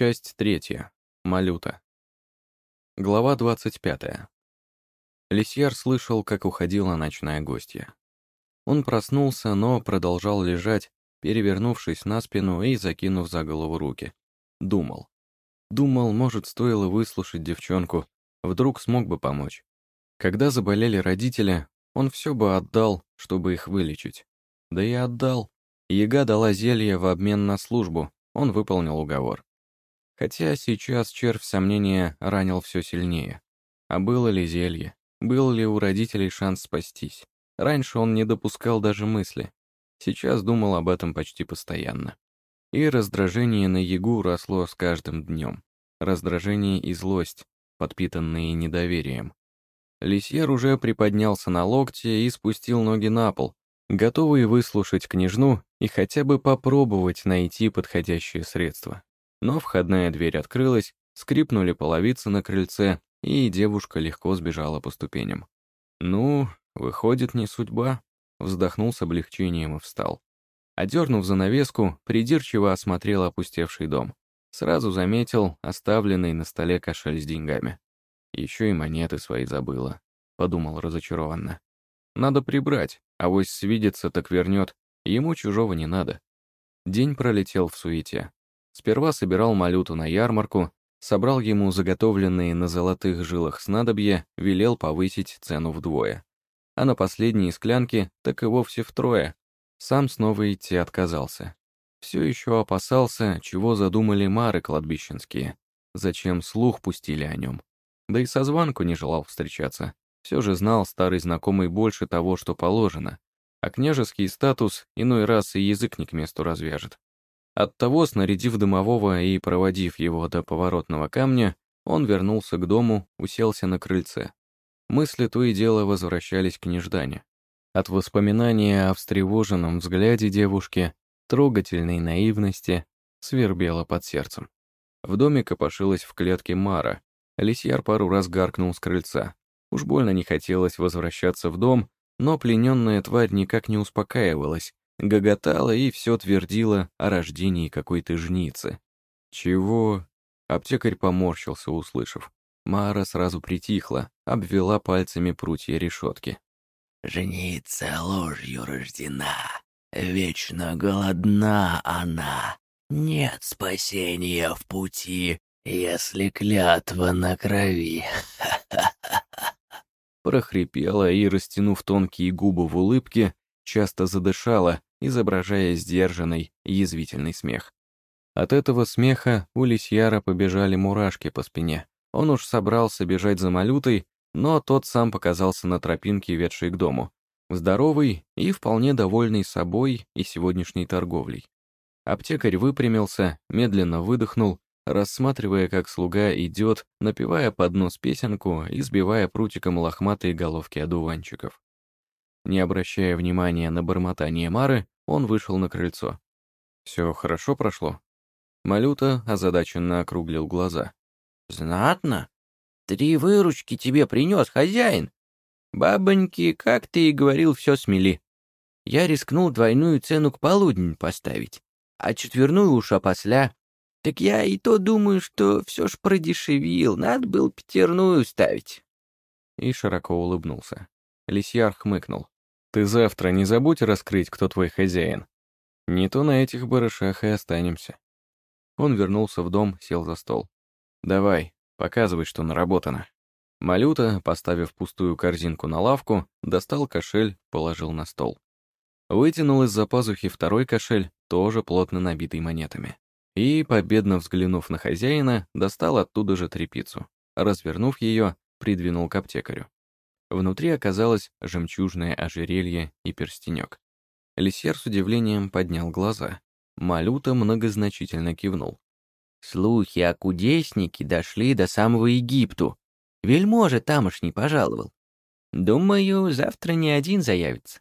Часть третья. Малюта. Глава 25. Лисьяр слышал, как уходила ночная гостья. Он проснулся, но продолжал лежать, перевернувшись на спину и закинув за голову руки. Думал. Думал, может, стоило выслушать девчонку, вдруг смог бы помочь. Когда заболели родители, он все бы отдал, чтобы их вылечить. Да и отдал. Яга дала зелье в обмен на службу, он выполнил уговор. Хотя сейчас червь сомнения ранил все сильнее. А было ли зелье? Был ли у родителей шанс спастись? Раньше он не допускал даже мысли. Сейчас думал об этом почти постоянно. И раздражение на Ягу росло с каждым днем. Раздражение и злость, подпитанные недоверием. Лисьер уже приподнялся на локте и спустил ноги на пол, готовый выслушать княжну и хотя бы попробовать найти подходящее средство. Но входная дверь открылась, скрипнули половицы на крыльце, и девушка легко сбежала по ступеням. «Ну, выходит, не судьба», — вздохнул с облегчением и встал. Одернув занавеску, придирчиво осмотрел опустевший дом. Сразу заметил оставленный на столе кошель с деньгами. Еще и монеты свои забыла, подумал разочарованно. Надо прибрать, а вось свидится, так вернет, ему чужого не надо. День пролетел в суете. Сперва собирал малюту на ярмарку, собрал ему заготовленные на золотых жилах снадобья, велел повысить цену вдвое. А на последние склянки так и вовсе втрое. Сам снова идти отказался. Все еще опасался, чего задумали мары кладбищенские. Зачем слух пустили о нем. Да и со звонку не желал встречаться. Все же знал старый знакомый больше того, что положено. А княжеский статус иной раз и язык не к месту развяжет. Оттого, снарядив дымового и проводив его до поворотного камня, он вернулся к дому, уселся на крыльце. Мысли то и дело возвращались к неждане. От воспоминания о встревоженном взгляде девушки, трогательной наивности, свербело под сердцем. В доме копошилась в клетке Мара. Лисьяр пару раз гаркнул с крыльца. Уж больно не хотелось возвращаться в дом, но плененная тварь никак не успокаивалась, Гоготала и все твердила о рождении какой-то жницы. «Чего?» Аптекарь поморщился, услышав. Мара сразу притихла, обвела пальцами прутья решетки. «Жница ложью рождена, вечно голодна она, нет спасения в пути, если клятва на крови. Прохрипела и, растянув тонкие губы в улыбке, часто задышала, изображая сдержанный, язвительный смех. От этого смеха у Лисьяра побежали мурашки по спине. Он уж собрался бежать за малютой, но тот сам показался на тропинке, ведшей к дому. Здоровый и вполне довольный собой и сегодняшней торговлей. Аптекарь выпрямился, медленно выдохнул, рассматривая, как слуга идет, напевая под нос песенку и сбивая прутиком лохматые головки одуванчиков. Не обращая внимания на бормотание Мары, он вышел на крыльцо. «Все хорошо прошло?» Малюта озадаченно округлил глаза. «Знатно. Три выручки тебе принес хозяин. Бабоньки, как ты и говорил, все смели. Я рискнул двойную цену к полудню поставить, а четверную уж опосля. Так я и то думаю, что все ж продешевил, надо было пятерную ставить». И широко улыбнулся. Лисьяр хмыкнул. Ты завтра не забудь раскрыть, кто твой хозяин. Не то на этих барышах и останемся. Он вернулся в дом, сел за стол. Давай, показывай, что наработано. Малюта, поставив пустую корзинку на лавку, достал кошель, положил на стол. Вытянул из-за пазухи второй кошель, тоже плотно набитый монетами. И, победно взглянув на хозяина, достал оттуда же трепицу. Развернув ее, придвинул к аптекарю. Внутри оказалось жемчужное ожерелье и перстенек. Лисер с удивлением поднял глаза. Малюта многозначительно кивнул. «Слухи о кудеснике дошли до самого Египту. Вельможа тамошний пожаловал. Думаю, завтра не один заявится».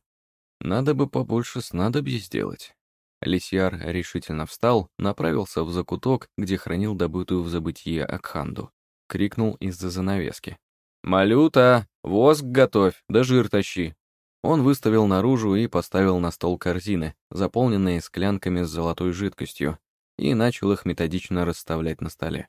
«Надо бы побольше снадобья сделать». Лисьяр решительно встал, направился в закуток, где хранил добытую в забытие Акханду. Крикнул из-за занавески. «Малюта, воск готовь, да жир тащи». Он выставил наружу и поставил на стол корзины, заполненные склянками с золотой жидкостью. и начал их методично расставлять на столе.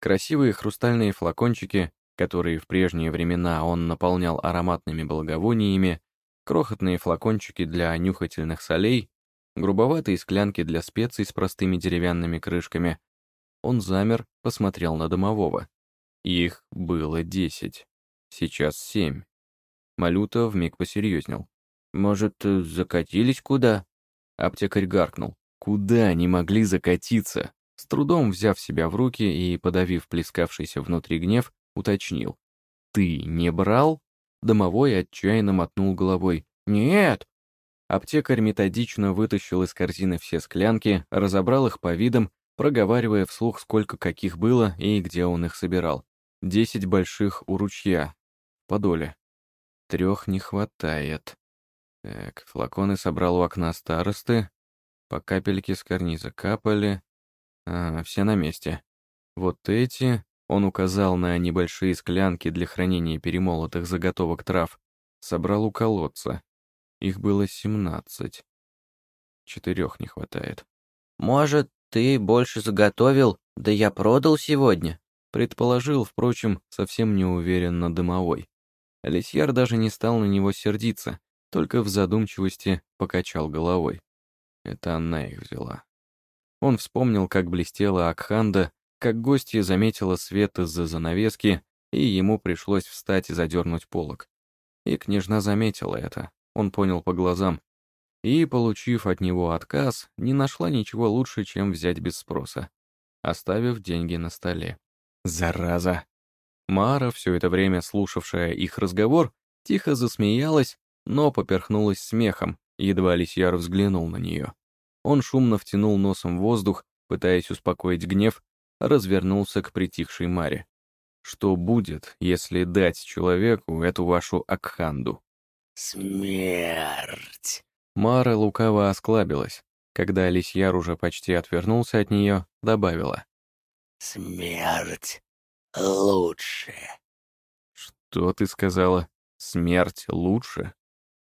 Красивые хрустальные флакончики, которые в прежние времена он наполнял ароматными благовониями, крохотные флакончики для нюхательных солей, грубоватые склянки для специй с простыми деревянными крышками. Он замер, посмотрел на домового. Их было десять. Сейчас семь. Малюта вмиг посерьезнел. «Может, закатились куда?» Аптекарь гаркнул. Куда они могли закатиться? С трудом взяв себя в руки и подавив плескавшийся внутри гнев, уточнил. «Ты не брал?» Домовой отчаянно мотнул головой. «Нет!» Аптекарь методично вытащил из корзины все склянки, разобрал их по видам, проговаривая вслух, сколько каких было и где он их собирал. Десять больших у ручья. Подоле. Трех не хватает. Так, флаконы собрал у окна старосты. По капельке с карниза капали. А, все на месте. Вот эти, он указал на небольшие склянки для хранения перемолотых заготовок трав, собрал у колодца. Их было семнадцать. Четырех не хватает. «Может, ты больше заготовил, да я продал сегодня?» Предположил, впрочем, совсем неуверенно дымовой. Лисьяр даже не стал на него сердиться, только в задумчивости покачал головой. Это она их взяла. Он вспомнил, как блестела Акханда, как гостья заметила свет из-за занавески, и ему пришлось встать и задернуть полог. И княжна заметила это, он понял по глазам. И, получив от него отказ, не нашла ничего лучше, чем взять без спроса, оставив деньги на столе. Зараза! Мара, все это время слушавшая их разговор, тихо засмеялась, но поперхнулась смехом, едва Лисьяр взглянул на нее. Он шумно втянул носом воздух, пытаясь успокоить гнев, развернулся к притихшей Маре. Что будет, если дать человеку эту вашу Акханду? Смерть. Мара лукаво осклабилась. Когда Лисьяр уже почти отвернулся от нее, добавила. Смерть лучше. Что ты сказала? Смерть лучше?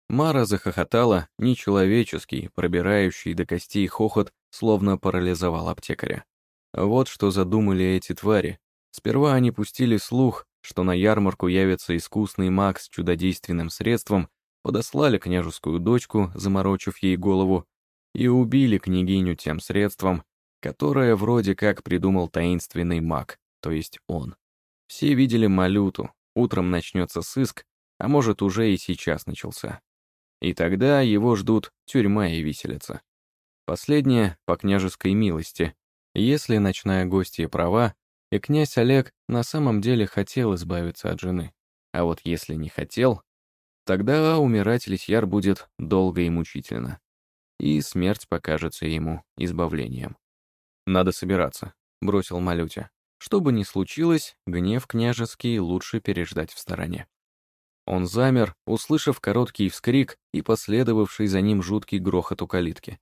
Мара захохотала, нечеловеческий, пробирающий до костей хохот, словно парализовал аптекаря. Вот что задумали эти твари. Сперва они пустили слух, что на ярмарку явится искусный маг с чудодейственным средством, подослали княжескую дочку, заморочив ей голову, и убили княгиню тем средством, которое вроде как придумал таинственный маг, то есть он. Все видели Малюту, утром начнется сыск, а может уже и сейчас начался. И тогда его ждут тюрьма и виселица. Последнее по княжеской милости. Если ночная гостья права, и князь Олег на самом деле хотел избавиться от жены. А вот если не хотел, тогда умирать Лисьяр будет долго и мучительно. И смерть покажется ему избавлением. «Надо собираться», — бросил Малютя. Что бы ни случилось, гнев княжеский лучше переждать в стороне. Он замер, услышав короткий вскрик и последовавший за ним жуткий грохот у калитки.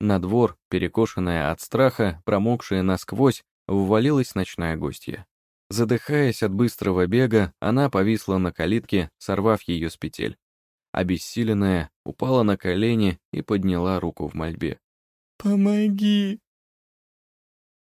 На двор, перекошенная от страха, промокшая насквозь, ввалилась ночная гостья. Задыхаясь от быстрого бега, она повисла на калитке, сорвав ее с петель. Обессиленная, упала на колени и подняла руку в мольбе. «Помоги!»